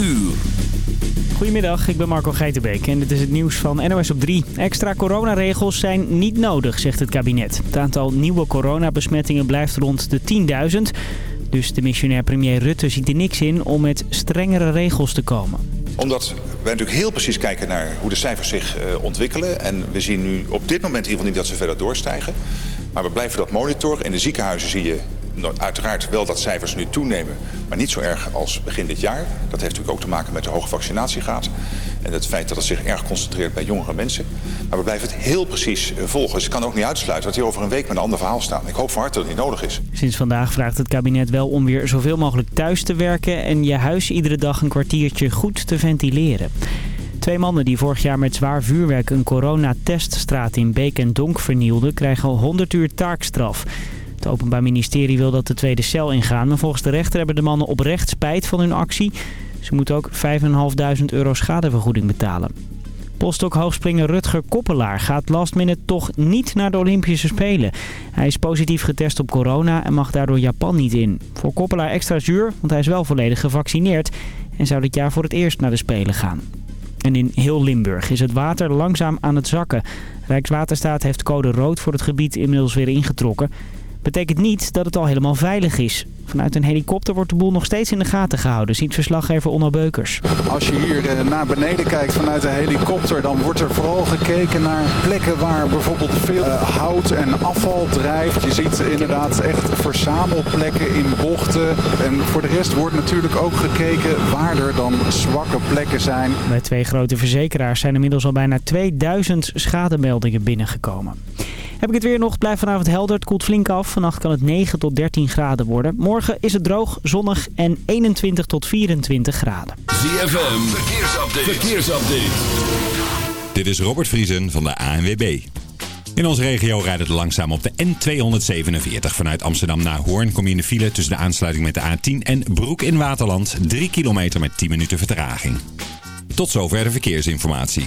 uur. Goedemiddag, ik ben Marco Geitenbeek en dit is het nieuws van NOS op 3. Extra coronaregels zijn niet nodig, zegt het kabinet. Het aantal nieuwe coronabesmettingen blijft rond de 10.000. Dus de missionair premier Rutte ziet er niks in om met strengere regels te komen. Omdat wij natuurlijk heel precies kijken naar hoe de cijfers zich uh, ontwikkelen. En we zien nu op dit moment in ieder geval niet dat ze verder doorstijgen. Maar we blijven dat monitoren. In de ziekenhuizen zie je uiteraard wel dat cijfers nu toenemen, maar niet zo erg als begin dit jaar. Dat heeft natuurlijk ook te maken met de hoge vaccinatiegraad en het feit dat het zich erg concentreert bij jongere mensen. Maar we blijven het heel precies eh, volgen. Dus ik kan ook niet uitsluiten dat hier over een week met een ander verhaal staan. Ik hoop van harte dat het niet nodig is. Sinds vandaag vraagt het kabinet wel om weer zoveel mogelijk thuis te werken en je huis iedere dag een kwartiertje goed te ventileren. Twee mannen die vorig jaar met zwaar vuurwerk een coronateststraat in Beek en Donk vernielden... krijgen al 100 uur taakstraf. Het Openbaar Ministerie wil dat de tweede cel ingaan... maar volgens de rechter hebben de mannen oprecht spijt van hun actie. Ze moeten ook 5.500 euro schadevergoeding betalen. Postdoc hoogspringer Rutger Koppelaar gaat last minute toch niet naar de Olympische Spelen. Hij is positief getest op corona en mag daardoor Japan niet in. Voor Koppelaar extra zuur, want hij is wel volledig gevaccineerd... en zou dit jaar voor het eerst naar de Spelen gaan. En in heel Limburg is het water langzaam aan het zakken. Rijkswaterstaat heeft code rood voor het gebied inmiddels weer ingetrokken. Betekent niet dat het al helemaal veilig is. Vanuit een helikopter wordt de boel nog steeds in de gaten gehouden, ziet verslaggever Onno Beukers. Als je hier eh, naar beneden kijkt vanuit de helikopter, dan wordt er vooral gekeken naar plekken waar bijvoorbeeld veel eh, hout en afval drijft. Je ziet inderdaad echt verzamelplekken in bochten. En voor de rest wordt natuurlijk ook gekeken waar er dan zwakke plekken zijn. Bij twee grote verzekeraars zijn inmiddels al bijna 2000 schademeldingen binnengekomen. Heb ik het weer nog? Blijft vanavond helder. Het koelt flink af. Vannacht kan het 9 tot 13 graden worden. Morgen is het droog, zonnig en 21 tot 24 graden. ZFM, verkeersupdate. verkeersupdate. Dit is Robert Vriesen van de ANWB. In onze regio rijdt het langzaam op de N247. Vanuit Amsterdam naar Hoorn kom je in de file tussen de aansluiting met de A10 en Broek in Waterland. 3 kilometer met 10 minuten vertraging. Tot zover de verkeersinformatie.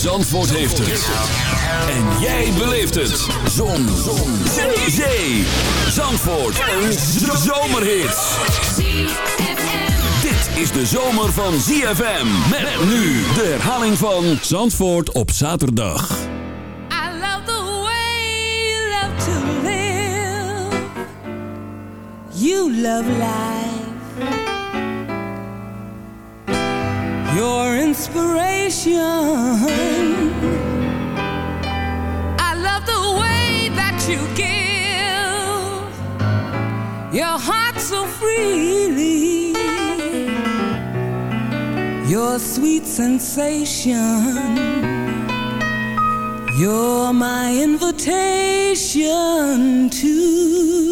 Zandvoort heeft het. En jij beleeft het. Zon. Zon. Zee. Zee. Zandvoort. Een zomerhit. Dit is de zomer van ZFM. Met nu de herhaling van Zandvoort op zaterdag. I love the way you love to live. You love life. Inspiration. I love the way that you give. Your heart so freely. Your sweet sensation. You're my invitation to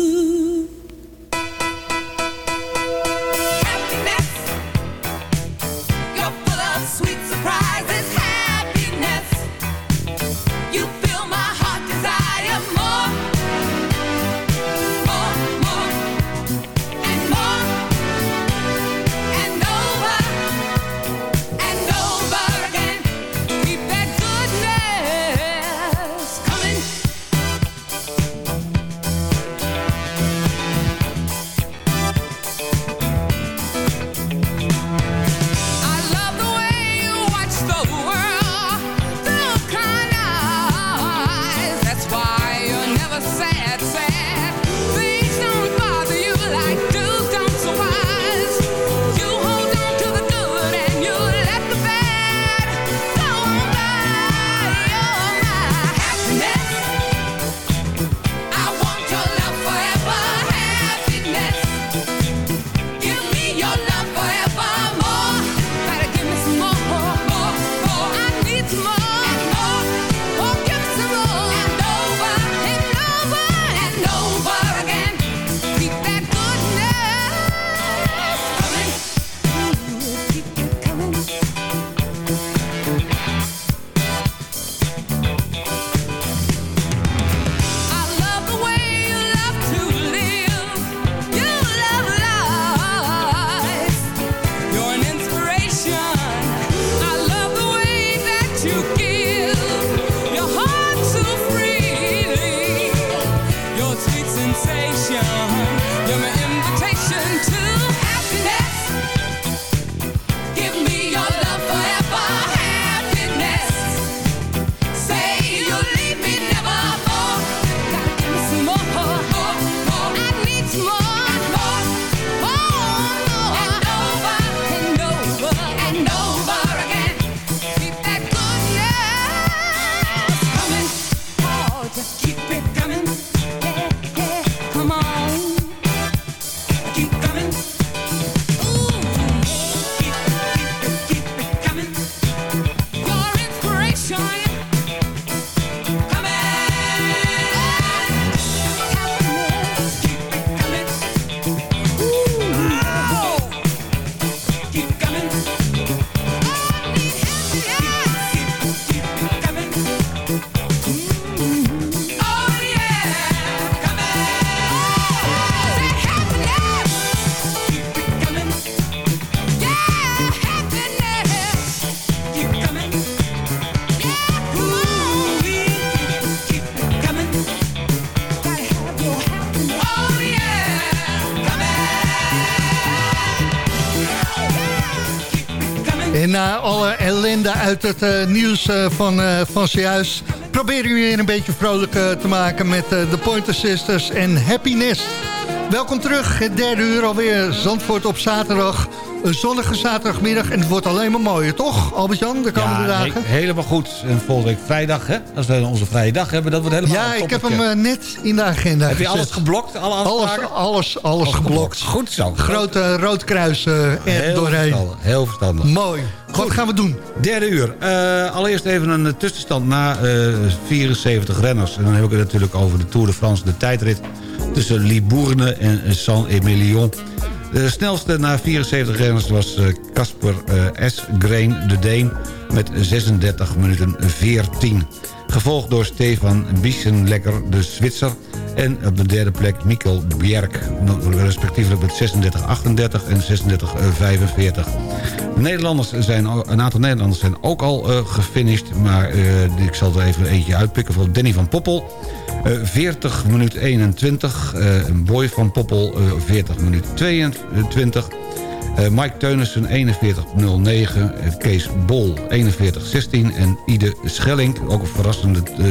uit het eh, nieuws eh, van, eh van zojuist... proberen we weer een beetje vrolijk te maken met de Pointer Sisters en Happiness. Welkom terug, het derde uur alweer. Zandvoort op zaterdag. Een zonnige zaterdagmiddag en het wordt alleen maar mooier, toch Albert-Jan, de komende Ja, dagen? he- helemaal goed. En volgende week vrijdag, hè? Als we onze vrije dag hebben, dat wordt helemaal Ja, ik heb hem eh, net in de agenda Heb je alles geblokt? Alle Alles, afspraken? alles, alles geblokt. Goed zo. Groot eh, rood kruis eh, er heel doorheen. verstandig. Heel verstandig. Mooi. Wat gaan we doen? Derde uur. Eh, allereerst even een eh, tussenstand na eh, 74 renners. En dan heb ik het natuurlijk over de Tour de France, de tijdrit... tussen Libourne en Saint-Emilion. De snelste na 74 renners was eh, Casper eh, S. Green, de Deen... met 36 minuten 14. Gevolgd door Stefan Biesenlekker, de Zwitser... en op de derde plek Mikkel Bjerk, respectievelijk met 36-38 en 36-45. Nederlanders zijn, een aantal Nederlanders zijn ook al eh, gefinished... maar eh, ik zal er even eentje uitpikken voor Danny van Poppel. Eh, 40 minuut 21. eh, een boy van Poppel, eh, 40 minuut 22. Eh, Mike Teunissen 41.09. eh, Kees Bol 41.16. En Ide Schelling, ook een verrassende uh,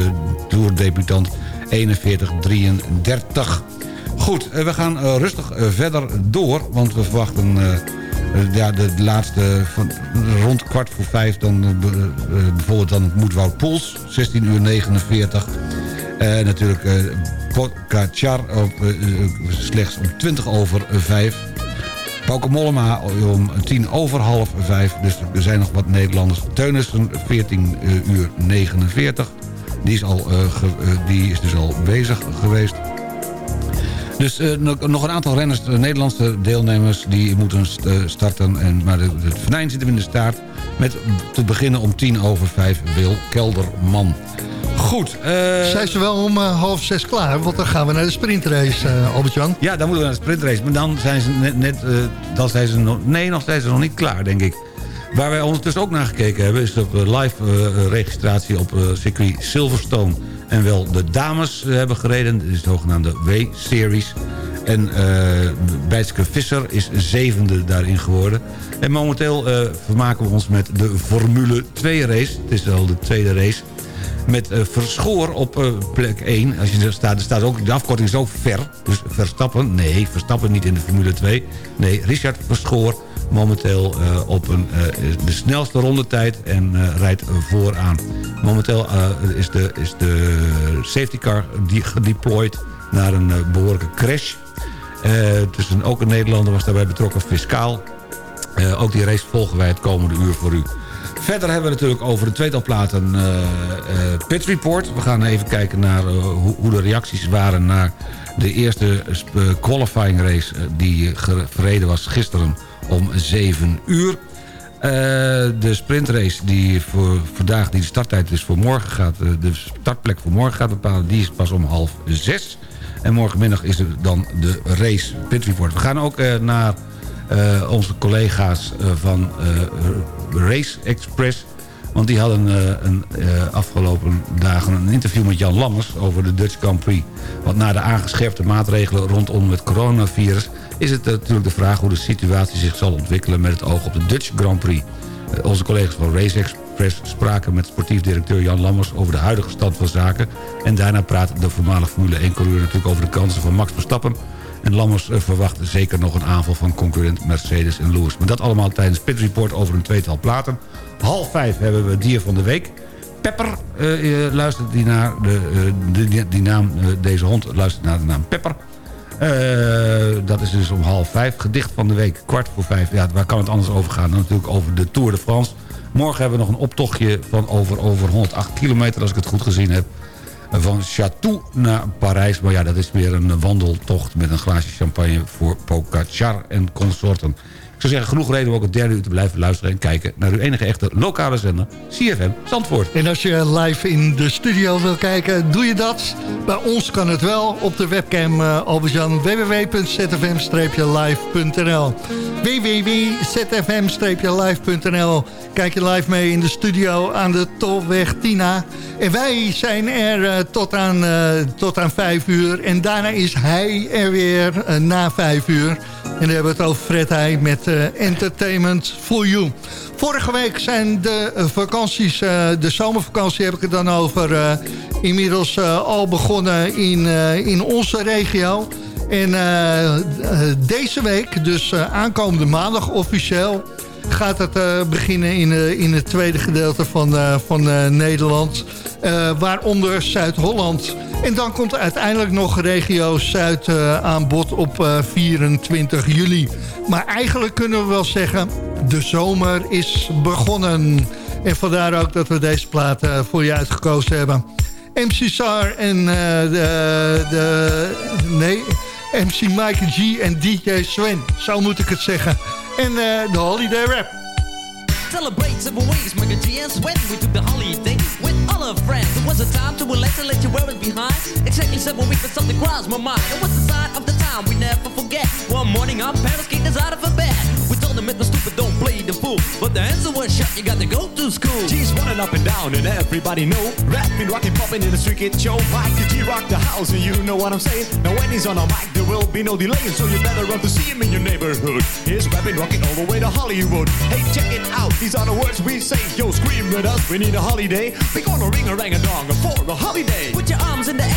toerdebutant, 41.33. Goed, eh, we gaan eh, rustig eh, verder door, want we verwachten... eh, eh, ja, de, laatste rond kwart voor vijf... dan eh, be- eh, bijvoorbeeld dan Moedwoud Poels, 16 uur 49. Eh, natuurlijk eh Pogacar op eh, eh, slechts om 20 over 5. Pauke Mollema om tien over half vijf. Dus er zijn nog wat Nederlanders. Teunissen 14 uur 49. Die is, al, eh, eh, die is dus al bezig geweest. Dus eh, nog een aantal renners, eh, Nederlandse deelnemers... die moeten st- eh, starten. En, maar de, venijn zit hem in de staart. Met te beginnen om tien over vijf Wil Kelderman. Goed. eh, Zijn ze wel om eh, half zes klaar? Want dan gaan we naar de sprintrace, eh, Albert-Jan. Ja, dan moeten we naar de sprintrace. Maar dan zijn ze net... net dan zijn ze nog, nee, nog zijn ze nog niet klaar, denk ik. Waar wij ondertussen ook naar gekeken hebben... is op live registratie op circuit Silverstone. En wel de dames hebben gereden. Dit is de zogenaamde W-series. En eh Bijtske Visser is zevende daarin geworden. En momenteel vermaken we ons met de Formule 2 race. Het is al de tweede race met eh, Verschoor op eh, plek 1. Als je staat, er staat ook, de afkorting is ook ver. Dus Verstappen, nee, Verstappen niet in de Formule 2. Nee, Richard Verschoor momenteel eh, op een, de snelste rondetijd en rijdt vooraan. Momenteel is, de, is de safety car gedeployed naar een eh, behoorlijke crash. Dus een, ook een Nederlander was daarbij betrokken, fiscaal. Ook die race volgen wij het komende uur voor u. Verder hebben we natuurlijk over de tweetal platen eh, Pit Report. We gaan even kijken naar eh, hoe, hoe de reacties waren... naar de eerste qualifying race die verreden was gisteren om 7 uur. De sprintrace die voor vandaag, die de starttijd dus voor morgen gaat... de startplek voor morgen gaat bepalen, die is pas om half zes. En morgenmiddag is er dan de race Pit Report. We gaan ook naar eh, onze collega's eh, van eh, Race Express. Want die hadden een, afgelopen dagen een interview met Jan Lammers over de Dutch Grand Prix. Want na de aangescherpte maatregelen rondom het coronavirus... is het natuurlijk de vraag hoe de situatie zich zal ontwikkelen met het oog op de Dutch Grand Prix. Onze collega's van Race Express spraken met sportief directeur Jan Lammers... over de huidige stand van zaken. En daarna praat de voormalig Formule 1-coureur natuurlijk over de kansen van Max Verstappen... En Lammers eh, verwacht zeker nog een aanval van concurrent Mercedes en Lewis. Maar dat allemaal tijdens Pit Report over een tweetal platen. Half vijf hebben we Dier van de Week. Pepper eh, eh, luistert die naar de, die, naam, deze hond luistert naar de naam Pepper. Dat is dus om half vijf. Gedicht van de week, kwart voor vijf. Ja, waar kan het anders over gaan? Dan natuurlijk over de Tour de France. Morgen hebben we nog een optochtje van over, over 108 kilometer, als ik het goed gezien heb. Van Chateau naar Parijs. Maar ja, dat is weer een wandeltocht met een glaasje champagne voor Pogacar en consorten. Zou zeggen, genoeg reden om ook het derde uur te blijven luisteren... en kijken naar uw enige echte lokale zender, CFM Zandvoort. En als je live in de studio wil kijken, doe je dat. Bij ons kan het wel op de webcam uh, www.zfm-live.nl www.zfm-live.nl Kijk je live mee in de studio aan de Tolweg Tina. En wij zijn er uh, tot, aan, uh, tot aan vijf uur. En daarna is hij er weer uh, na vijf uur. En dan hebben we het over Fred met eh, Entertainment for You. Vorige week zijn de vakanties, eh, de zomervakantie heb ik het dan over... eh, inmiddels al begonnen in, in onze regio. En deze week, dus aankomende maandag officieel... gaat het eh, beginnen in, eh, in het tweede gedeelte van, eh, van Nederland. Waaronder Zuid-Holland. En dan komt uiteindelijk nog regio Zuid aan bod op eh, 24 juli. Maar eigenlijk kunnen we wel zeggen, de zomer is begonnen. En vandaar ook dat we deze plaat voor je uitgekozen hebben. MC Sar en de, de... Nee, MC Mike G en DJ Sven. Zo moet ik het zeggen. En de Holiday Rap. Celebrate several ways, Micah G and Sweat. We took the holiday with all our friends. It was a time to relax and let you wear it behind. Exactly seven weeks, but something crossed my mind. It was the sign of the time we never forget. One morning, our parents kicked us out of a bed. We told them it was stupid, don't play the. But the answer was shut, you got to go to school. G's running up and down and everybody know. Rapping, rocking, popping in the street kid show. Mike the G rock the house and you know what I'm saying. Now when he's on a mic there will be no delay So you better run to see him in your neighborhood. He's rapping, rocking all the way to Hollywood. Hey check it out, these are the words we say. Yo scream with us, we need a holiday. We gonna ring a rang a dong for a holiday. Put your arms in the air,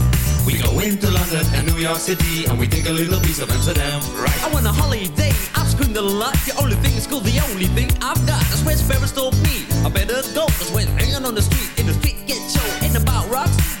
We go into London and New York City and we take a little piece of Amsterdam, right? I want a holiday, I've screamed a lot. The only thing is cool, the only thing I've got. That's where Sparrows told me. I better go Cause when hanging on the street In the street get show Ain't about rocks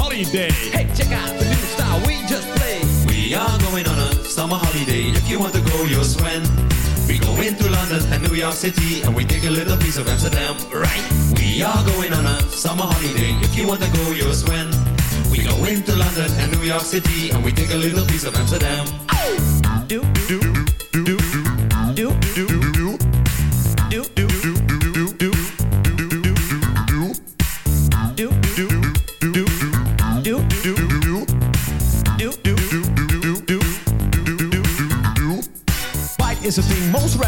Hey, check out the new style we just played We are going on a summer holiday. If you want to go, you'll swim. We go into London and New York City and we take a little piece of Amsterdam, right? We are going on a summer holiday. If you want to go, you'll swim. We go into London and New York City and we take a little piece of Amsterdam. Oh. Do, do, do, do, disappear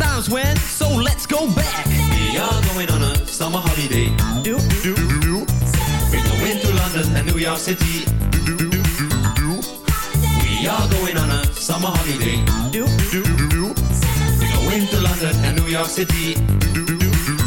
times when, so let's go back. We are going on a summer holiday. Do, do, do. We go into London and New York City. We are going on a summer holiday. Do, do, do. We go into London and New York City. Een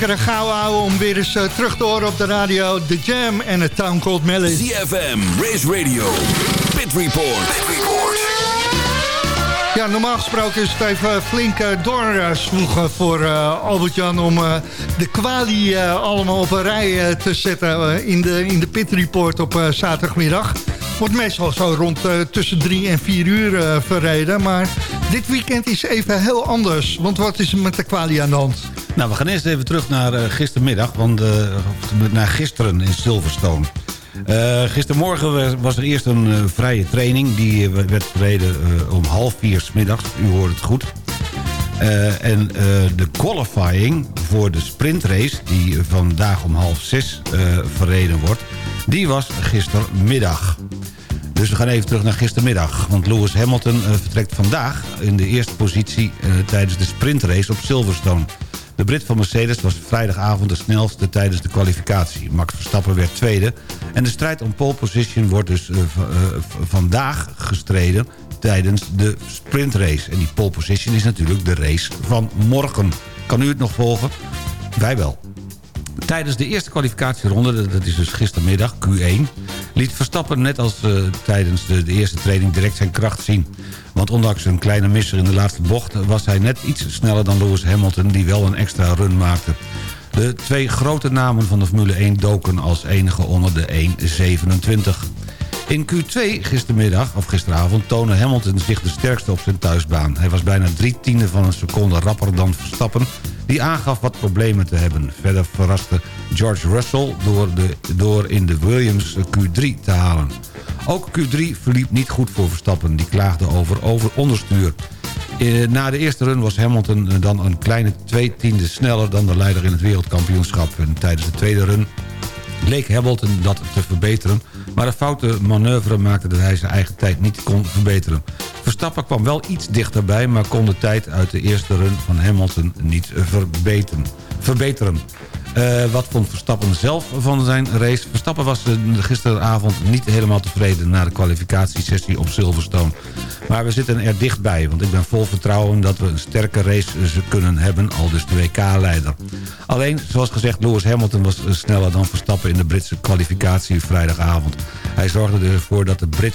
lekkere gauw ouwe om weer eens eh, terug te horen op de radio. The Jam en het Town Called Melody. ZFM, Race Radio, Pit Report. Ja, normaal gesproken is het even flink uh, doorswoegen voor uh, Albert-Jan... om de kwalie allemaal op een rij te zetten in, de, in de Pit Report op zaterdagmiddag. Wordt meestal zo rond tussen drie en vier uur verreden. Maar dit weekend is even heel anders. Want wat is er met de kwalie aan de hand? Nou, we gaan eerst even terug naar gistermiddag. Want, naar gisteren in Silverstone. Uh, gistermorgen was er eerst een vrije training. Die werd verreden om half vier. U hoort het goed. en de qualifying voor de sprintrace... die vandaag om half zes verreden wordt... die was gistermiddag. Dus we gaan even terug naar gistermiddag. Want Lewis Hamilton vertrekt vandaag in de eerste positie... tijdens de sprintrace op Silverstone... De Brit van Mercedes was vrijdagavond de snelste tijdens de kwalificatie. Max Verstappen werd tweede. En de strijd om pole position wordt dus uh, uh, vandaag gestreden tijdens de sprintrace. En die pole position is natuurlijk de race van morgen. Kan u het nog volgen? Wij wel. Tijdens de eerste kwalificatieronde, dat is dus gistermiddag, Q1... liet Verstappen net als uh, tijdens de, de, eerste training direct zijn kracht zien. Want ondanks een kleine misser in de laatste bocht... was hij net iets sneller dan Lewis Hamilton... die wel een extra run maakte. De twee grote namen van de Formule 1 doken als enige onder de 1.27. In Q2 gistermiddag, of gisteravond, toonde Hamilton zich de sterkste op zijn thuisbaan. Hij was bijna drie tiende van een seconde rapper dan Verstappen... die aangaf wat problemen te hebben. Verder verraste George Russell door, de, door in de Williams Q3 te halen. Ook Q3 verliep niet goed voor Verstappen. Die klaagde over, over onderstuur. Eh, na de eerste run was Hamilton dan een kleine twee tiende sneller... dan de leider in het wereldkampioenschap. En tijdens de tweede run leek Hamilton dat te verbeteren... maar een foute manoeuvre maakte dat hij zijn eigen tijd niet kon verbeteren. Verstappen kwam wel iets dichterbij... maar kon de tijd uit de eerste run van Hamilton niet verbeteren. verbeteren. Uh, wat vond Verstappen zelf van zijn race? Verstappen was uh, gisteravond niet helemaal tevreden... na de kwalificatiesessie op Silverstone. Maar we zitten er dichtbij, want ik ben vol vertrouwen... dat we een sterke race kunnen hebben, al dus de WK-leider. Alleen, zoals gezegd, Lewis Hamilton was sneller dan Verstappen... in de Britse kwalificatie vrijdagavond. Hij zorgde ervoor dat de Brit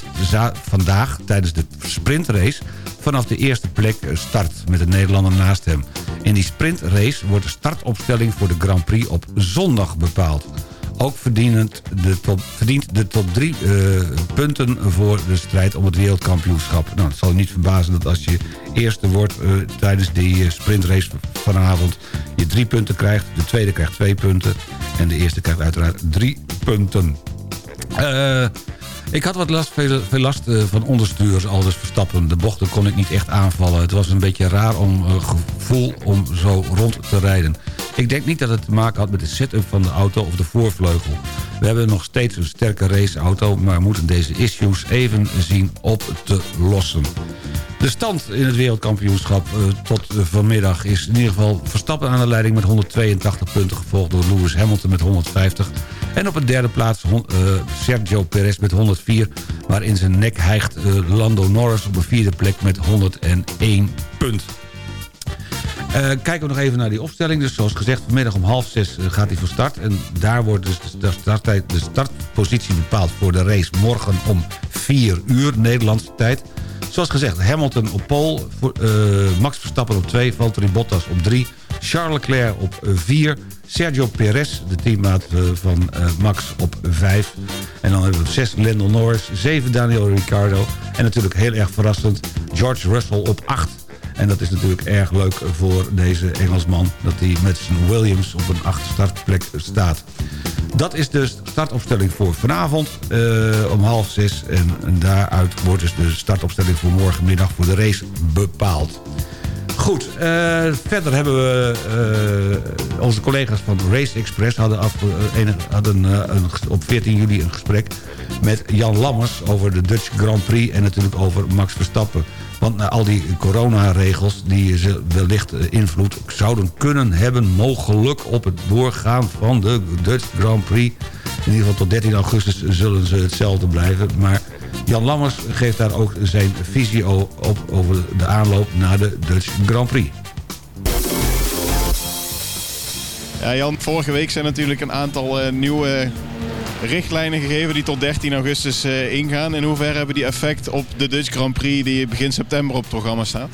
vandaag tijdens de sprintrace vanaf de eerste plek start met de Nederlander naast hem. In die sprintrace wordt de startopstelling voor de Grand Prix op zondag bepaald. Ook verdient de top, verdient de top drie uh, punten voor de strijd om het wereldkampioenschap. Nou, het zal niet verbazen dat als je eerste wordt uh, tijdens die sprintrace vanavond... je drie punten krijgt, de tweede krijgt twee punten... en de eerste krijgt uiteraard drie punten. Uh, ik had wat last, veel, last uh, van onderstuurs, al dus verstappen. De bochten kon ik niet echt aanvallen. Het was een beetje raar om uh, gevoel om zo rond te rijden. Ik denk niet dat het te maken had met de setup van de auto of de voorvleugel. We hebben nog steeds een sterke raceauto... maar moeten deze issues even zien op te lossen. De stand in het wereldkampioenschap uh, tot vanmiddag is in ieder geval Verstappen aan de leiding met 182 punten... gevolgd door Lewis Hamilton met 150. En op een derde plaats uh, Sergio Perez met 104... maar in zijn nek hijgt Lando Norris op een vierde plek met 101 punt. Uh, kijken we nog even naar die opstelling. Dus zoals gezegd, vanmiddag om half zes gaat hij van start. En daar wordt dus de, starttijd, de startpositie bepaald voor de race morgen om 4 uur Nederlandse tijd. Zoals gezegd, Hamilton op pole, Max Verstappen op 2, Valtteri Bottas op 3... Charles Leclerc op 4, Sergio Perez, de teammaat van Max, op 5. En dan hebben we 6 Lando Norris, 7 Daniel Ricciardo... en natuurlijk heel erg verrassend George Russell op 8... En dat is natuurlijk erg leuk voor deze Engelsman... dat hij met zijn Williams op een achterstartplek staat. Dat is de startopstelling voor vanavond uh, om half zes. En, en, daaruit wordt dus de startopstelling voor morgenmiddag voor de race bepaald. Goed, uh, verder hebben we uh, onze collega's van Race Express... hadden, af, hadden een, op 14 juli een gesprek met Jan Lammers... over de Dutch Grand Prix en natuurlijk over Max Verstappen. Want na al die coronaregels die ze wellicht invloed zouden kunnen hebben... mogelijk op het doorgaan van de Dutch Grand Prix. In ieder geval tot 13 augustus zullen ze hetzelfde blijven. Maar Jan Lammers geeft daar ook zijn visie op over de aanloop naar de Dutch Grand Prix. Ja, Jan, vorige week zijn natuurlijk een aantal eh, nieuwe richtlijnen gegeven die tot 13 augustus eh, ingaan. In hoeverre hebben die effect op de Dutch Grand Prix die begin september op het programma staat?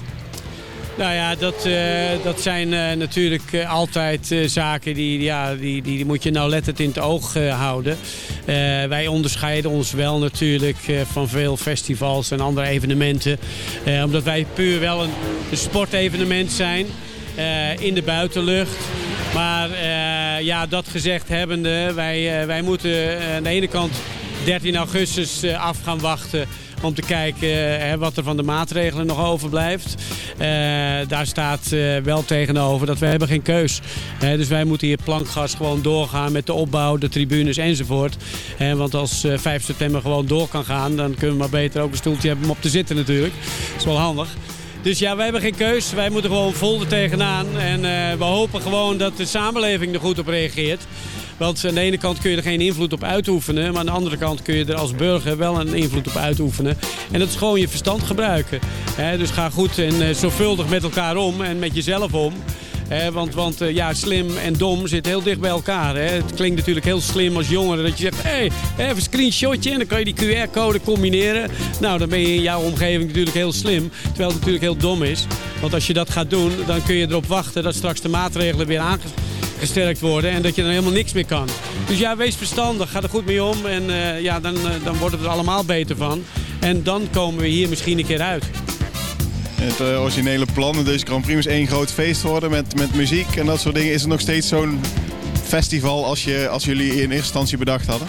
Nou ja, dat, eh, dat zijn eh, natuurlijk eh, altijd zaken die, ja, die, die, moet je nauwlettend in het oog houden. Wij onderscheiden ons wel natuurlijk van veel festivals en andere evenementen. Omdat wij puur wel een, sportevenement zijn in de buitenlucht. Maar ja, dat gezegd hebbende, wij, wij moeten aan de ene kant 13 augustus af gaan wachten om te kijken eh, wat er van de maatregelen nog overblijft. Eh, daar staat eh, wel tegenover dat we hebben geen keus. Dus wij moeten hier plankgas gewoon doorgaan met de opbouw, de tribunes enzovoort. Want als eh, 5 september gewoon door kan gaan, dan kunnen we maar beter ook een stoeltje hebben om op te zitten natuurlijk. Dat is wel handig. Dus ja, wij hebben geen keus. Wij moeten gewoon vol er tegenaan. En we hopen gewoon dat de samenleving er goed op reageert. Want aan de ene kant kun je er geen invloed op uitoefenen. Maar aan de andere kant kun je er als burger wel een invloed op uitoefenen. En dat is gewoon je verstand gebruiken. Dus ga goed en eh, zorgvuldig met elkaar om en met jezelf om. Want want eh, ja, slim en dom zitten heel dicht bij elkaar. Het klinkt natuurlijk heel slim als jongere dat je zegt... hé, hey, even een screenshotje en dan kan je die QR-code combineren. Nou, dan ben je in jouw omgeving natuurlijk heel slim. Terwijl het natuurlijk heel dom is. Want als je dat gaat doen, dan kun je erop wachten... dat straks de maatregelen weer aangesterkt worden... en dat je dan helemaal niks meer kan. Dus ja, wees verstandig, ga er goed mee om... en eh, ja, dan, eh, dan worden we er allemaal beter van. En dan komen we hier misschien een keer uit. Het eh, originele plan, de Dutch Grand Prix moest één groot feest worden met, met muziek en dat soort dingen. Is het nog steeds zo'n festival als, je, als jullie in eerste instantie bedacht hadden?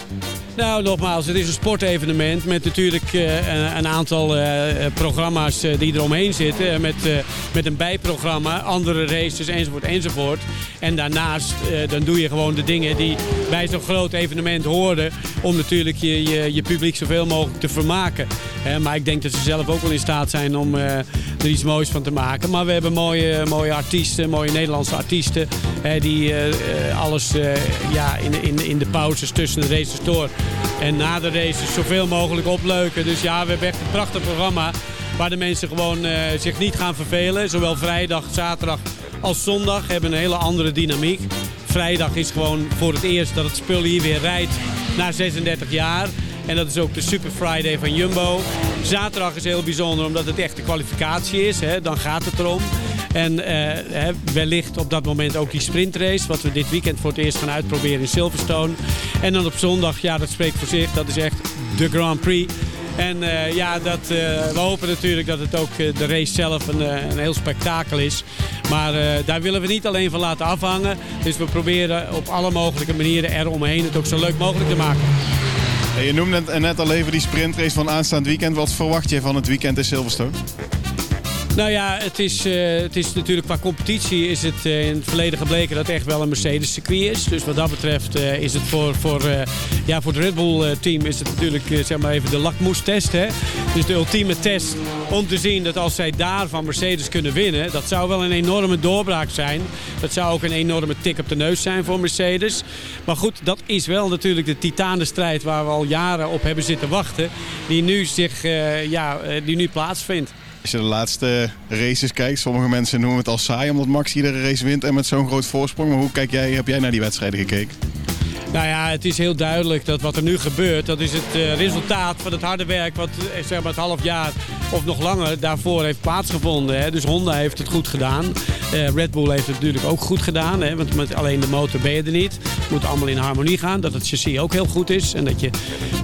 Nou, nogmaals, het is een sportevenement met natuurlijk eh, een, een aantal eh, eh, programma's eh, die eromheen zitten. eh, met, eh, met een bijprogramma, andere races enzovoort enzovoort. En daarnaast eh, dan doe je gewoon de dingen die bij zo'n groot evenement horen. Om natuurlijk je, je, je publiek zoveel mogelijk te vermaken. Maar ik denk dat ze zelf ook wel in staat zijn om eh, er iets moois van te maken. Maar we hebben mooie, mooie artiesten, mooie Nederlandse artiesten. die eh, eh, alles eh, ja, in, in, in de pauzes tussen de races door en na de races zoveel mogelijk opleuken. Dus ja, we hebben echt een prachtig programma waar de mensen gewoon eh, zich niet gaan vervelen. Zowel vrijdag, zaterdag als zondag hebben een hele andere dynamiek. Vrijdag is gewoon voor het eerst dat het spul hier weer rijdt na 36 jaar. En dat is ook de Super Friday van Jumbo. Zaterdag is heel bijzonder omdat het echt de kwalificatie is. Hè. Dan gaat het erom. En eh, wellicht op dat moment ook die sprintrace. Wat we dit weekend voor het eerst gaan uitproberen in Silverstone. En dan op zondag, ja dat spreekt voor zich. Dat is echt de Grand Prix. En eh, ja, dat, eh, we hopen natuurlijk dat het ook de race zelf een, een heel spektakel is. Maar daar willen we niet alleen van laten afhangen. Dus we proberen op alle mogelijke manieren eromheen het ook zo leuk mogelijk te maken. En je noemde net al even die sprintrace van aanstaand weekend. Wat verwacht je van het weekend in Silverstone? Nou ja, het is, eh, het is natuurlijk qua competitie is het eh, in het verleden gebleken dat het echt wel een Mercedes circuit is. Dus wat dat betreft eh, is het voor, voor, ja, voor het Red Bull eh, team is het natuurlijk zeg maar even de lakmoestest. Dus de ultieme test om te zien dat als zij daar van Mercedes kunnen winnen, dat zou wel een enorme doorbraak zijn. Dat zou ook een enorme tik op de neus zijn voor Mercedes. Maar goed, dat is wel natuurlijk de titanenstrijd waar we al jaren op hebben zitten wachten. Die nu, zich, ja, die nu plaatsvindt. Als je de laatste races kijkt, sommige mensen noemen het al saai omdat Max iedere race wint en met zo'n groot voorsprong. Maar hoe kijk jij, heb jij naar die wedstrijden gekeken? Nou ja, het is heel duidelijk dat wat er nu gebeurt, dat is het eh, resultaat van het harde werk wat eh, zeg maar het half jaar of nog langer daarvoor heeft plaatsgevonden. Hè. Dus Honda heeft het goed gedaan. Eh, Red Bull heeft het natuurlijk ook goed gedaan. Hè, want met alleen de motor ben je er niet. Het moet allemaal in harmonie gaan. Dat het chassis ook heel goed is. En dat je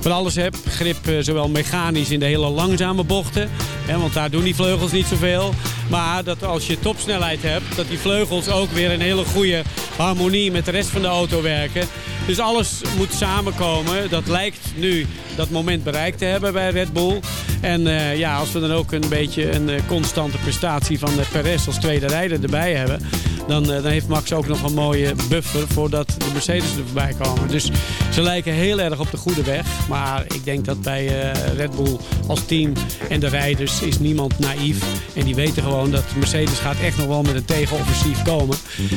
van alles hebt. Grip zowel mechanisch in de hele langzame bochten. Hè, want daar doen die vleugels niet zoveel. Maar dat als je topsnelheid hebt, dat die vleugels ook weer een hele goede harmonie met de rest van de auto werken. Dus alles moet samenkomen. Dat lijkt nu dat moment bereikt te hebben bij Red Bull. En eh, ja, als we dan ook een beetje een eh, constante prestatie van uh, Perez als tweede rijder erbij hebben... Dan, eh, dan heeft Max ook nog een mooie buffer voordat de Mercedes er voorbij komen. Dus ze lijken heel erg op de goede weg. Maar ik denk dat bij eh, Red Bull als team en de rijders is niemand naïef. En die weten gewoon dat Mercedes gaat echt nog wel met een tegenoffensief komen.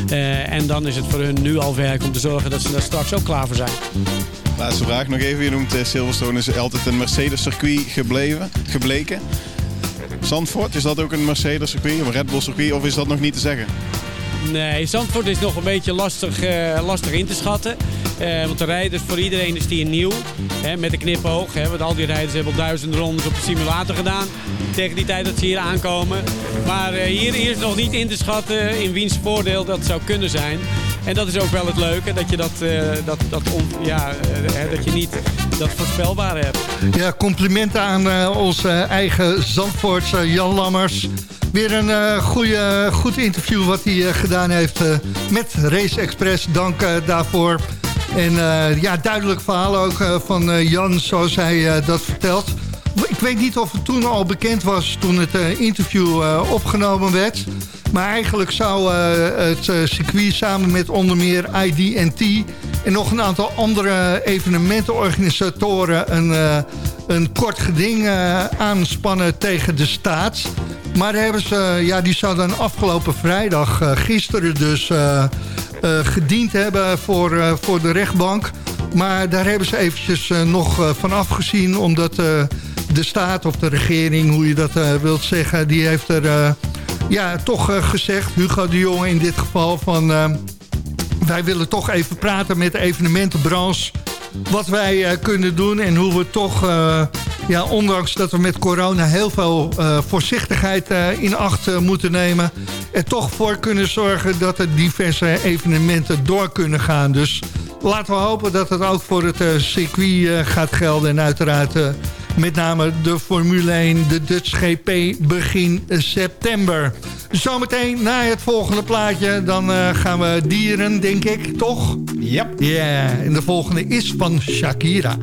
Eh, en dan is het voor hun nu al werk om te zorgen dat ze daar straks ook klaar voor zijn. Laatste vraag nog even. Je noemt eh, Silverstone is altijd een Mercedes circuit gebleven, gebleken. Zandvoort, is dat ook een Mercedes circuit, een Red Bull circuit of is dat nog niet te zeggen? Nee, Zandvoort is nog een beetje lastig, eh, lastig in te schatten. Eh, want de rijders, voor iedereen is die nieuw. Hè, met een knipoog. Hè, want al die rijders hebben al duizenden rondes op de simulator gedaan. Tegen die tijd dat ze hier aankomen. Maar eh, hier is nog niet in te schatten in wiens voordeel dat zou kunnen zijn. En dat is ook wel het leuke. Dat je, dat, dat, dat, ja, dat je niet dat voorspelbare hebt. Ja, complimenten aan eh, onze eigen Zandvoortse Jan Lammers. Weer een eh, goeie, goed interview wat hij eh, gedaan heeft met Race Express. Dank daarvoor. En ja, duidelijk verhaal ook van Jan, zoals hij dat vertelt. Ik weet niet of het toen al bekend was toen het interview opgenomen werd. Maar eigenlijk zou het circuit samen met onder meer ID&T... en nog een aantal andere evenementenorganisatoren... een, eh, een kort geding eh, aanspannen tegen de staat. Maar hebben ze, ja, die zou dan afgelopen vrijdag, eh, gisteren dus... gediend hebben voor, voor de rechtbank. Maar daar hebben ze eventjes nog van afgezien... omdat de staat of de regering, hoe je dat wilt zeggen... die heeft er ja, toch gezegd, Hugo de Jonge in dit geval... van wij willen toch even praten met de evenementenbranche... wat wij eh, kunnen doen en hoe we toch... eh, ja, ondanks dat we met corona heel veel eh, voorzichtigheid in acht moeten nemen... er toch voor kunnen zorgen dat er diverse evenementen door kunnen gaan. Dus laten we hopen dat het ook voor het circuit gaat gelden. En uiteraard met name de Formule 1, de Dutch GP, begin september. Zometeen na het volgende plaatje, dan eh, gaan we dieren, denk ik, toch? Ja. Ja, en de volgende is van Shakira.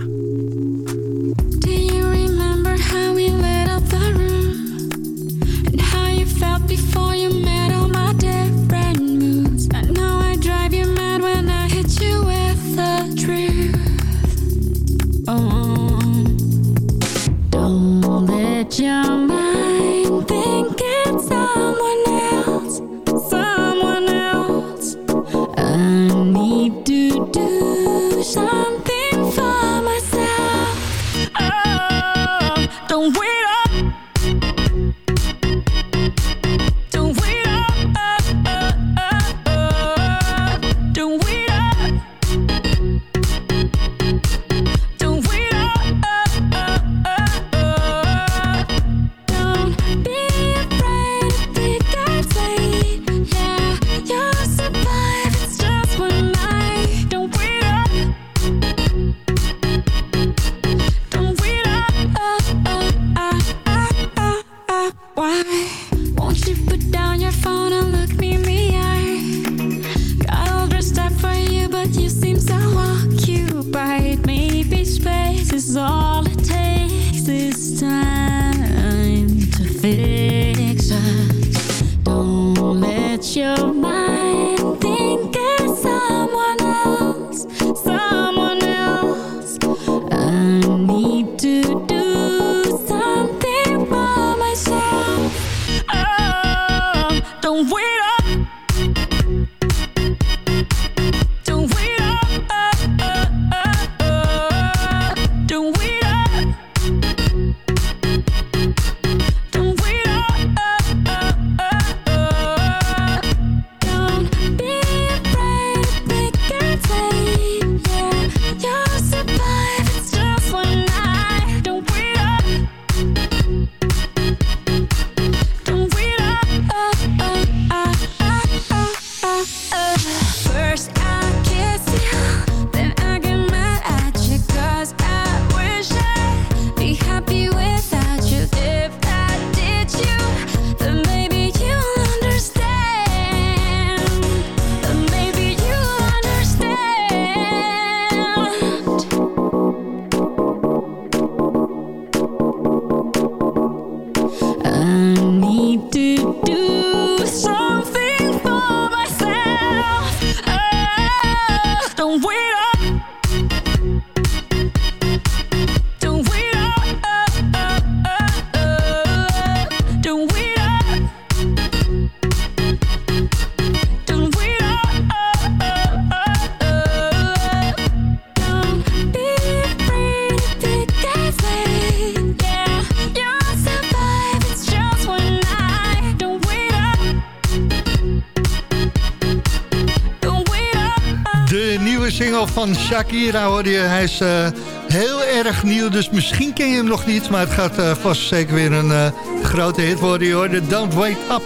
Van Shakira hoorde. Hij is eh, heel erg nieuw, dus misschien ken je hem nog niet. Maar het gaat eh, vast zeker weer een eh, grote hit worden. Je hoorde Don't Wake Up.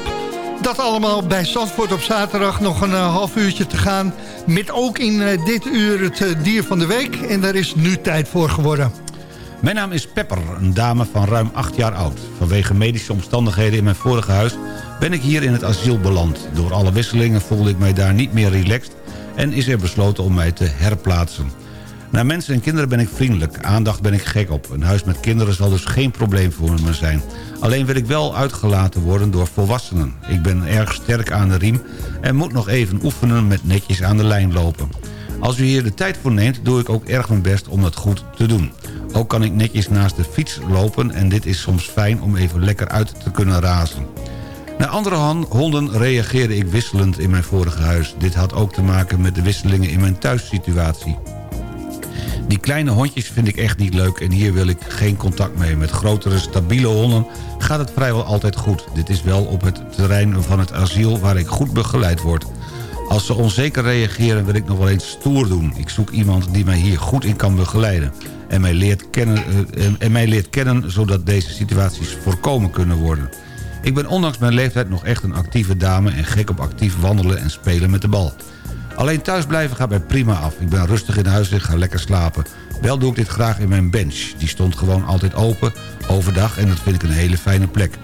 Dat allemaal bij Zandvoort op zaterdag. Nog een half uurtje te gaan. Met ook in dit uur het dier van de week. En daar is nu tijd voor geworden. Mijn naam is Pepper, een dame van ruim 8 jaar oud. Vanwege medische omstandigheden in mijn vorige huis ben ik hier in het asiel beland. Door alle wisselingen voelde ik mij daar niet meer relaxed... en is er besloten om mij te herplaatsen. Naar mensen en kinderen ben ik vriendelijk. Aandacht ben ik gek op. Een huis met kinderen zal dus geen probleem voor me zijn. Alleen wil ik wel uitgelaten worden door volwassenen. Ik ben erg sterk aan de riem... en moet nog even oefenen met netjes aan de lijn lopen. Als u hier de tijd voor neemt, doe ik ook erg mijn best om dat goed te doen. Ook kan ik netjes naast de fiets lopen... en dit is soms fijn om even lekker uit te kunnen razen. Naar andere honden reageerde ik wisselend in mijn vorige huis. Dit had ook te maken met de wisselingen in mijn thuissituatie. Die kleine hondjes vind ik echt niet leuk en hier wil ik geen contact mee. Met grotere, stabiele honden gaat het vrijwel altijd goed. Dit is wel op het terrein van het asiel waar ik goed begeleid word. Als ze onzeker reageren wil ik nog wel eens stoer doen. Ik zoek iemand die mij hier goed in kan begeleiden. En mij leert kennen, eh, en mij leert kennen zodat deze situaties voorkomen kunnen worden. Ik ben ondanks mijn leeftijd nog echt een actieve dame... en gek op actief wandelen en spelen met de bal. Alleen thuis blijven gaat mij prima af. Ik ben rustig in huis en ga lekker slapen. Wel doe ik dit graag in mijn bench. Die stond gewoon altijd open, overdag... en dat vind ik een hele fijne plek.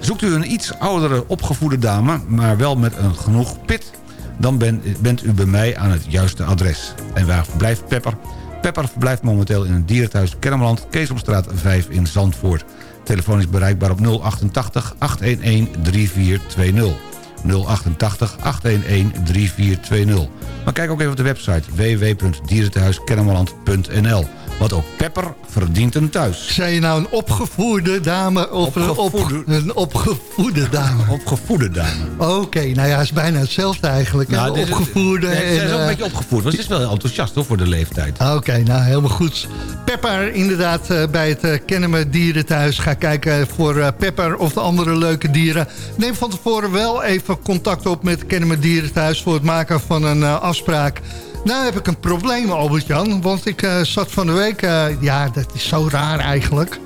Zoekt u een iets oudere opgevoede dame... maar wel met een genoeg pit... dan ben, bent u bij mij aan het juiste adres. En waar verblijft Pepper? Pepper verblijft momenteel in het dierenthuis Kennemerland... Keesomstraat 5 in Zandvoort. Telefoon is bereikbaar op 088 811 3420. 088 811 3420. Maar kijk ook even op de website www.dierenthuiskennemerland.nl. Want ook Pepper verdient een thuis. Zijn je nou een opgevoerde dame of een, op, een opgevoede dame? Opgevoede dame. Oké, nou ja, is bijna hetzelfde eigenlijk. Nou, is- opgevoerde. Nee, ze is en, ook een eh, beetje opgevoed. Want ze is wel heel enthousiast hoor, voor de leeftijd. Oké, nou helemaal goed. Pepper inderdaad eh, bij het uh, Kennemer Dierenthuis. Ga kijken voor eh, Pepper of de andere leuke dieren. Neem van tevoren wel even contact op met Kennemer Dierenthuis... voor het maken van een eh, afspraak. Nou heb ik een probleem, Albert-Jan. Want ik eh, zat van de week... eh, ja, dat is zo raar eigenlijk.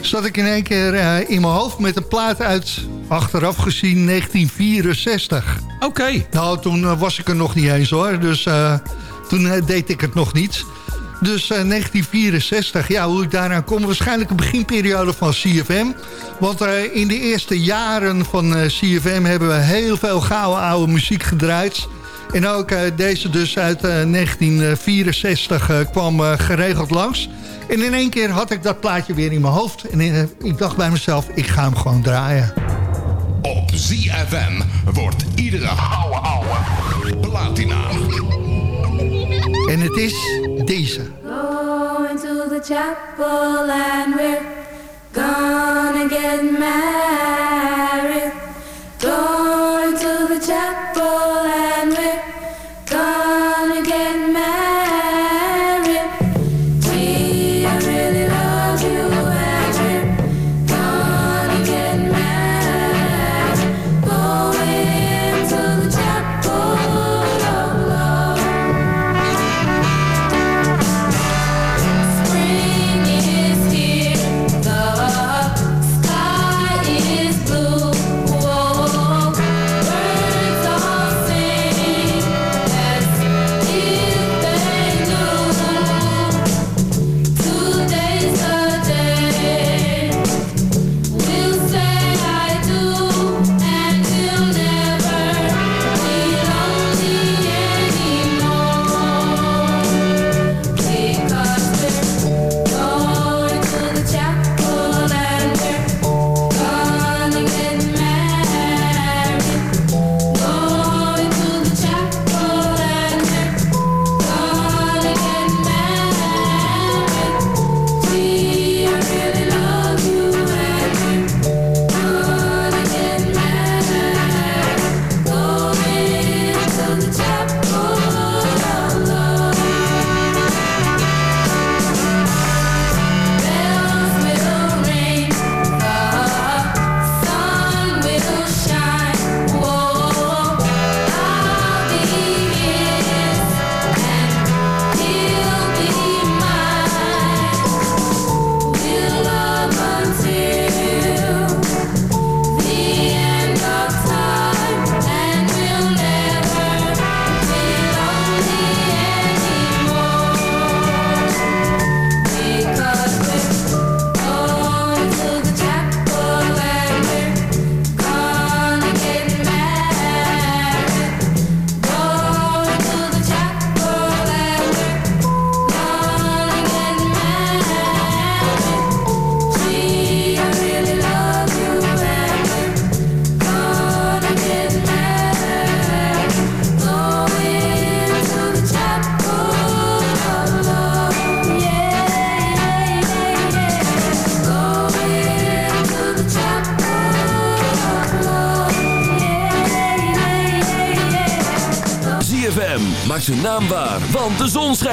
Zat ik in één keer eh, in mijn hoofd met een plaat uit... achteraf gezien 1964. Oké. Nou, toen was ik er nog niet eens hoor. Dus toen deed ik het nog niet. Dus eh, 1964, ja, hoe ik daaraan kom... waarschijnlijk een beginperiode van CFM. Want in de eerste jaren van CFM... hebben we heel veel gouden oude muziek gedraaid. En ook eh, deze dus uit eh, 1964 eh, kwam eh, geregeld langs. En in één keer had ik dat plaatje weer in mijn hoofd. En ik dacht bij mezelf, ik ga hem gewoon draaien. Op ZFM wordt iedere ouwe ouwe platina. En het is deze. Going to the chapel and we're gonna get married.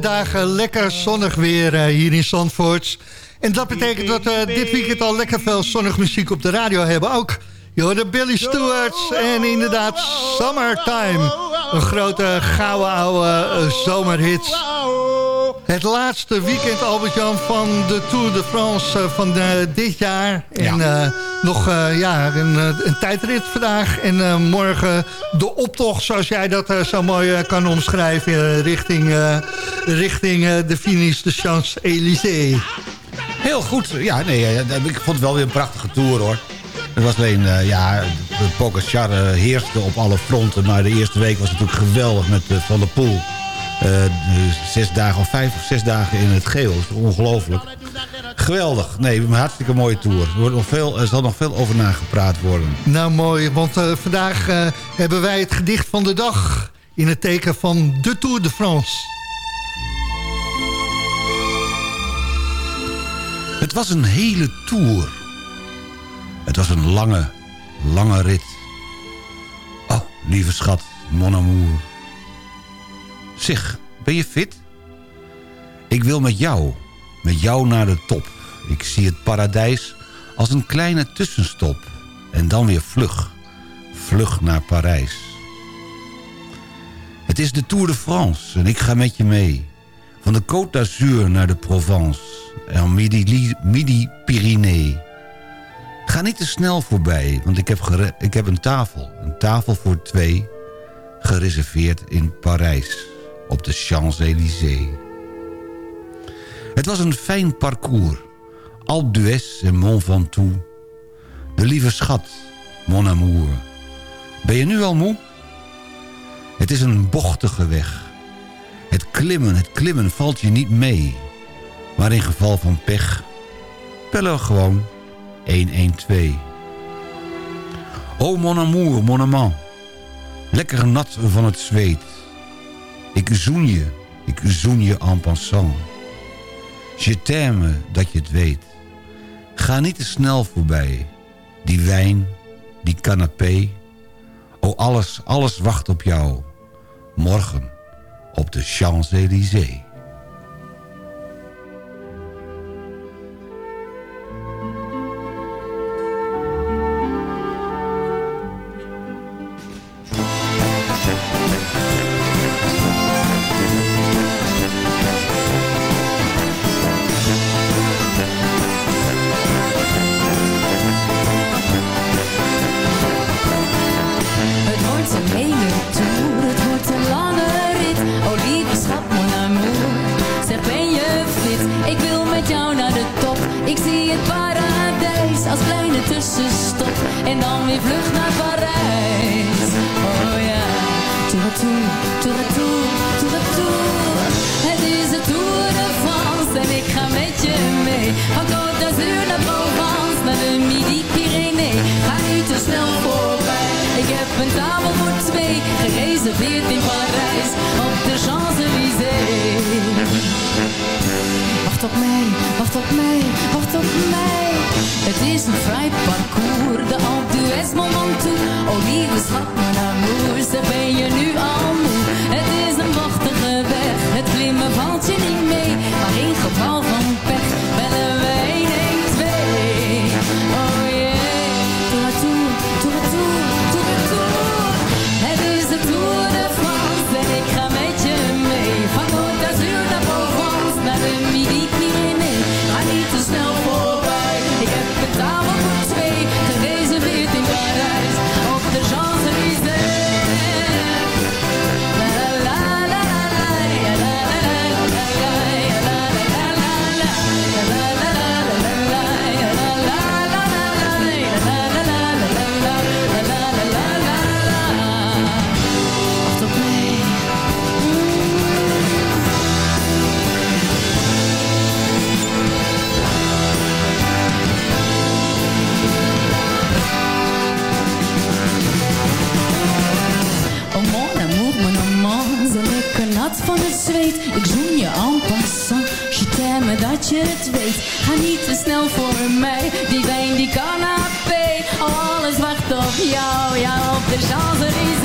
dagen lekker zonnig weer eh, hier in Zandvoort. En dat betekent dat we dit weekend al lekker veel zonnig muziek op de radio hebben ook. Je de Billy Stewart's en inderdaad Summertime. Een grote gouden oude eh, zomerhits. Het laatste weekend, Albert-Jan, van de Tour de France eh, van eh, dit jaar. En eh, nog ja, een, een, tijdrit vandaag. En morgen de optocht, zoals jij dat zo mooi kan omschrijven... richting, richting de finish, de Champs-Élysées. Heel goed. Ja, nee, ik vond het wel weer een prachtige Tour, hoor. Het was alleen, ja, Pogacar heerste op alle fronten. Maar de eerste week was natuurlijk geweldig met Van der Poel eh, zes dagen of vijf of zes dagen in het geel. Dat is ongelooflijk. Geweldig. Nee, een hartstikke mooie tour. Er, wordt nog veel, er zal nog veel over nagepraat worden. Nou, mooi. Want eh, vandaag eh, hebben wij het gedicht van de dag... in het teken van de Tour de France... Het was een hele tour. Het was een lange, lange rit. Oh, lieve schat, mon amour. Zeg, ben je fit? Ik wil met jou, met jou naar de top. Ik zie het paradijs als een kleine tussenstop. En dan weer vlug, vlug naar Parijs. Het is de Tour de France en ik ga met je mee. Van de Côte d'Azur naar de Provence en Midi, Midi Pyrénées. Ga niet te snel voorbij, want ik heb, ik heb een tafel. Een tafel voor twee, gereserveerd in Parijs, op de Champs-Élysées. Het was een fijn parcours. Alpe d'Huez en Mont Ventoux. De lieve schat, mon amour. Ben je nu al moe? Het is een bochtige weg. Het klimmen, het klimmen valt je niet mee. Maar in geval van pech, bellen gewoon 112. Oh mon amour, mon amant. Lekker nat van het zweet. Ik zoen je, ik zoen je en passant. Je t'aime dat je het weet. Ga niet te snel voorbij. Die wijn, die canapé. Oh, alles, alles wacht op jou. Morgen op de Champs-Élysées. 山和水。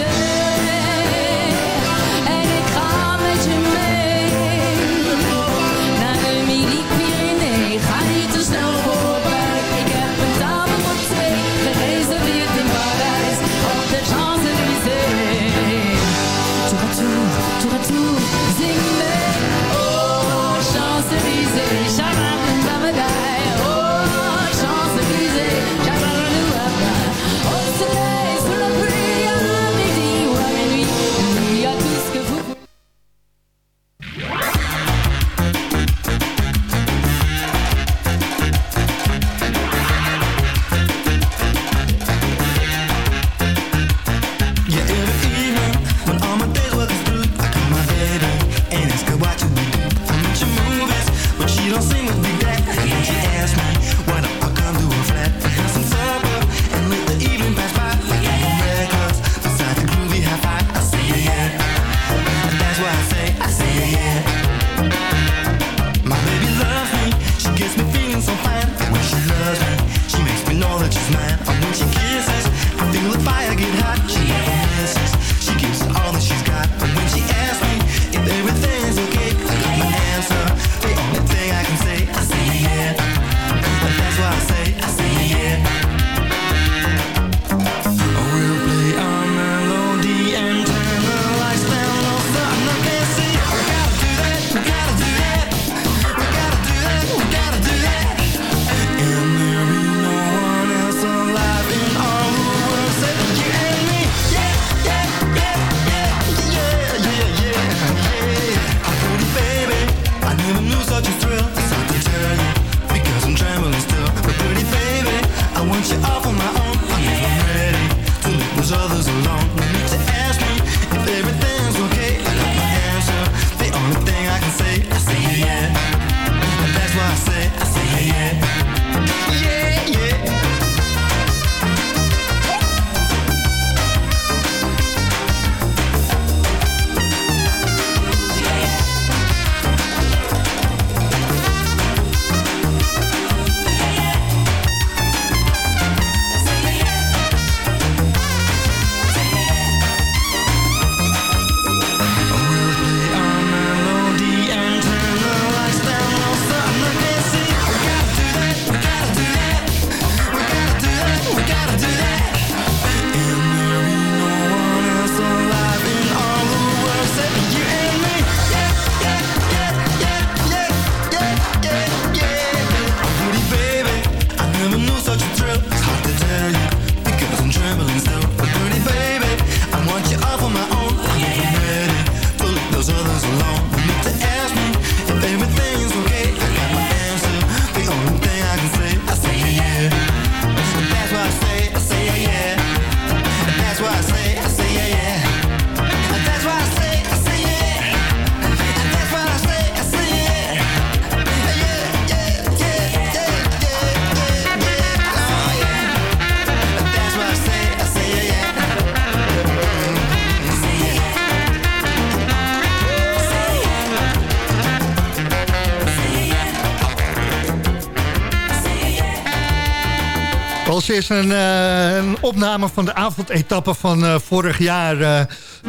Een, eh, een opname van de avondetappe van eh, vorig jaar. eh,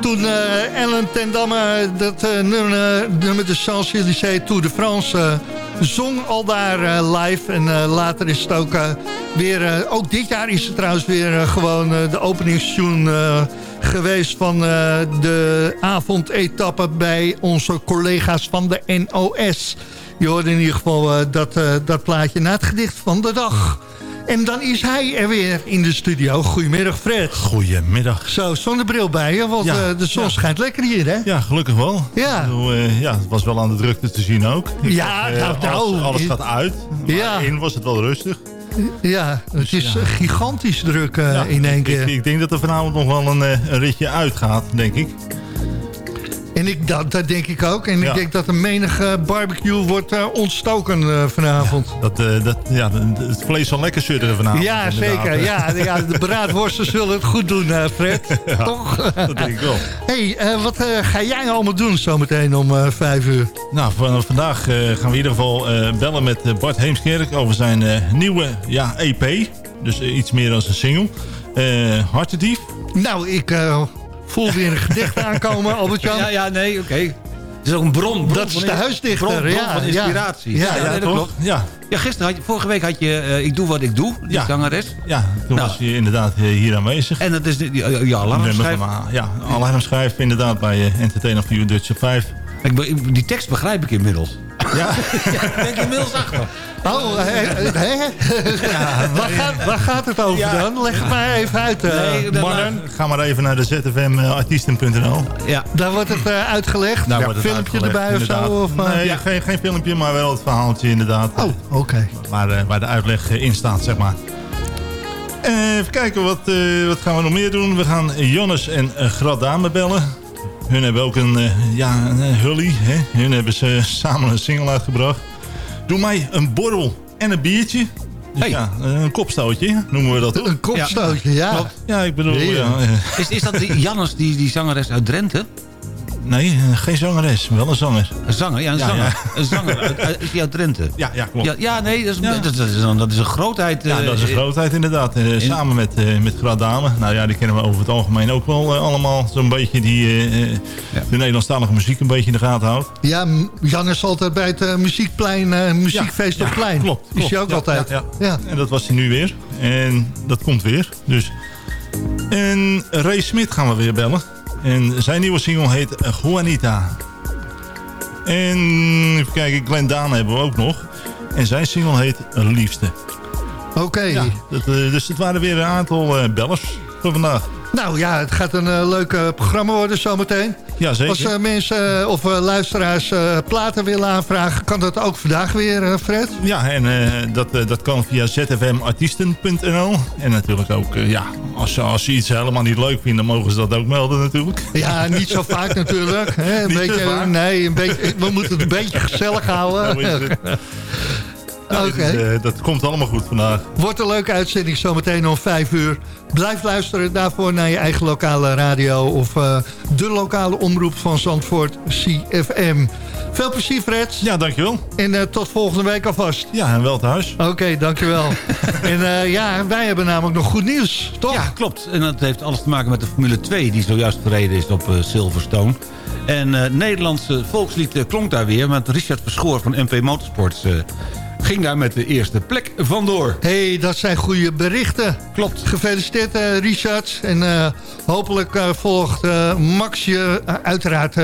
toen Ellen ten Damme dat nummer, de Champs-Élysées Tour de France zong al daar live. En later is het ook weer... ook dit jaar is het trouwens weer gewoon de openingstune geweest van de avondetappe bij onze collega's van de NOS. Je hoorde in ieder geval dat, dat plaatje na het gedicht van de dag. En dan is hij er weer in de studio. Goedemiddag Fred. Goedemiddag. Zo, zonnebril bij je, want Ja, eh, de zon ja. schijnt lekker hier, hè? Ja, gelukkig wel. Ja. Bedoel, eh, ja, het was wel aan de drukte te zien ook. Ik Ja, dacht, nou. alles, alles gaat uit. Maar Ja. in was het wel rustig. Ja, het is gigantisch druk in één keer. Ik, ik denk dat er vanavond nog wel een, een ritje uitgaat, denk ik. En ik, dat, dat denk ik ook. En Ja. ik denk dat een menige barbecue wordt eh, ontstoken eh, vanavond. Dat, eh, dat, ja, het vlees zal lekker sudderen vanavond. Ja, inderdaad. zeker. Ja, de- ja, de braadworsten zullen het goed doen, Fred. Ja, Toch? dat denk ik wel. hey, wat ga jij allemaal doen zometeen om vijf uur? Nou, van, vandaag gaan we in ieder geval bellen met Bart Heemskerk over zijn nieuwe ja, EP. Dus iets meer dan een single. Hartedief. Nou, ik voel weer een gedicht aankomen, Albert-Jan. Ja, ja, nee, oké. Het is ook een bron. bron Dat is de huisdichter, Bron, bron ja, van ja. inspiratie. Ja, ja, nee, dat klopt. Ja. Ja, gisteren had je, vorige week had je eh, Ik Doe Wat Ik Doe, die Ja. zangeres. Ja, toen Nou. was hij inderdaad eh, hier aanwezig. En dat is de, die, ja, alarmschijf. Nummer van, ja, alarmschijf inderdaad bij eh, Entertainer for You Dutch 5. Ik, be- ik- die tekst begrijp ik inmiddels. Ja, Ben ik inmiddels achter. Oh, hè, hè? waar, gaat, waar gaat het over Ja. dan? Leg het maar even uit, Nee, mannen. Ga maar even naar de zfmartiesten.nl. Ja. Daar wordt het eh, uitgelegd. Daar ja, wordt het filmpje uitgelegd, erbij of zo? Of, eh? nee, Ja. geen, geen filmpje, maar wel het verhaaltje inderdaad. Oh, oké. Waar, eh, waar de uitleg in staat, zeg maar. Eh, even kijken, wat, eh, wat gaan we nog meer doen? We gaan Jonas en uh, Gradame bellen. Hun hebben ook een, eh, ja, een eh, hully. Hè? Hun hebben ze samen een single uitgebracht. Doe mij een borrel en een biertje. Dus Hey. ja, een kopstootje noemen we dat ook. Een kopstootje, ja. Klopt. Ja, ik bedoel, ja, Is, is dat die Jannes, die, die zangeres uit Drenthe? Nee, eh, geen zangeres, wel een zanger. Een zanger, ja, een Ja, zanger. ja. Een zanger uit, uit- is die uit Drenthe? Ja, ja, klopt. Ja, ja nee, dat is, Ja. Dat, dat is een, dat is een grootheid. Ja, eh, dat is een grootheid inderdaad. Eh, samen met, eh met Gradame. Nou ja, die kennen we over het algemeen ook wel eh, allemaal. Zo'n beetje die eh, eh, de Nederlandstalige muziek een beetje in de gaten houdt. Ja, Jan is altijd bij het eh, muziekplein, eh, muziekfeest Ja, op plein. Klopt. Is hij klopt. ook Ja, altijd? Ja, Ja. ja. En dat was hij nu weer. En dat komt weer. Dus. En Ray Smit gaan we weer bellen. En zijn nieuwe single heet Juanita. En even kijken, Glenn Daan hebben we ook nog. En zijn single heet Liefste. Oké. Ja, eh, dus het waren weer een aantal eh, bellers voor vandaag. Nou ja, het gaat een eh, leuk eh, programma worden zometeen. Ja, zeker. Als eh, mensen of luisteraars platen willen aanvragen, kan dat ook vandaag weer, Fred? Ja, en dat, dat kan via zfmartiesten.nl. En natuurlijk ook, ja, als, als ze iets helemaal niet leuk vinden, mogen ze dat ook melden natuurlijk. Ja, niet zo vaak natuurlijk. Hè? Een beetje, vaak. nee, een beetje, we moeten het een beetje gezellig houden. Nou, Oké. dus, eh, dat komt allemaal goed vandaag. Wordt een leuke uitzending zometeen om 5 uur. Blijf luisteren daarvoor naar je eigen lokale radio... of eh, de lokale omroep van Zandvoort, CFM. Veel plezier, Fred. Ja, dankjewel. En eh, tot volgende week alvast. Ja, en wel thuis. Oké, dankjewel. en eh, ja, wij hebben namelijk nog goed nieuws, toch? Ja, klopt. En dat heeft alles te maken met de Formule 2 die zojuist verreden is op eh, Silverstone. En Nederlandse volkslied klonk daar weer, want Richard Verschoor van MV Motorsports... ging daar met de eerste plek vandoor. hey, dat zijn goede berichten. Klopt. Gefeliciteerd, eh, Richard. En eh, hopelijk eh, volgt Max je uiteraard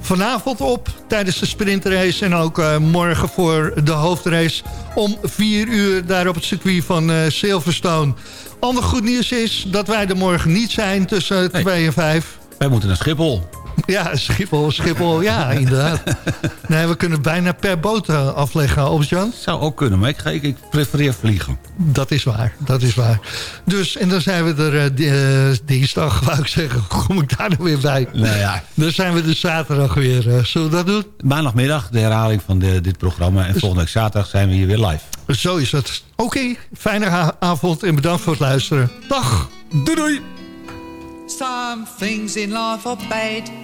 vanavond op tijdens de sprintrace. En ook morgen voor de hoofdrace om 4 uur daar op het circuit van Silverstone. Ander goed nieuws is dat wij er morgen niet zijn tussen 2 en 5. Wij moeten naar Schiphol. Ja, Schiphol, Schiphol, ja, inderdaad. Nee, we kunnen bijna per boot eh, afleggen, Albert-Jan. Zou ook kunnen, maar ik, ga, ik, ik prefereer vliegen. Dat is waar, dat is waar. Dus, en dan zijn we er eh, eh, dinsdag, wou ik zeggen. Kom ik daar nou weer bij? Nou ja. Dan zijn we de zaterdag weer. eh, zullen we dat doen? Maandagmiddag de herhaling van de, dit programma. En volgende week zaterdag zijn we hier weer live. Zo is het. Oké, fijne avond en bedankt voor het luisteren. Dag. Doei doei. Some things in life are bad.